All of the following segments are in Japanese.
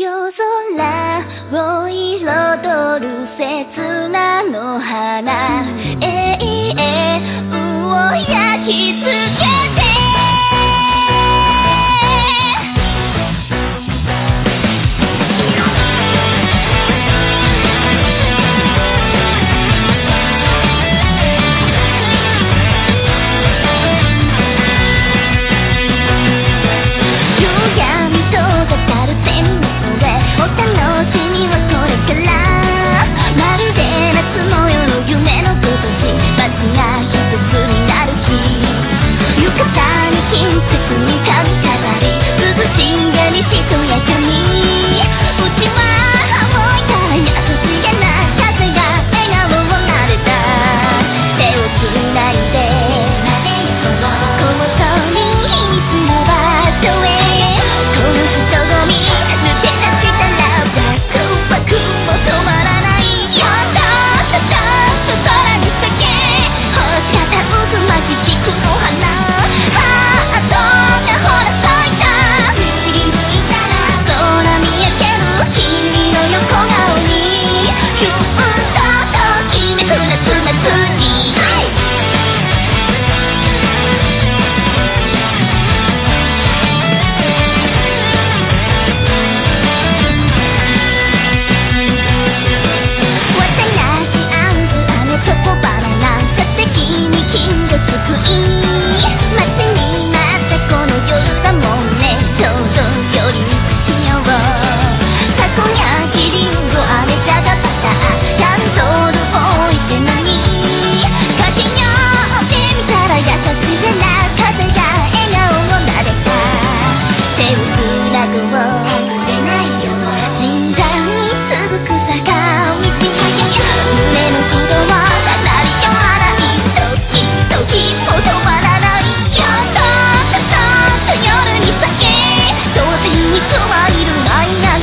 夜空を彩る刹那の花。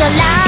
alive